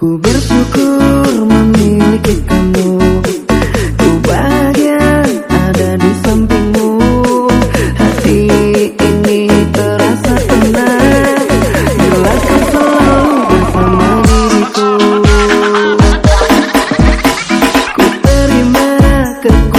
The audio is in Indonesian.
Ku bersyukur memiliki kamu Ku bahagia ada di sampingmu. Hati ini terasa tenang. Bila kau selalu bersama diriku. Ku terima kenangan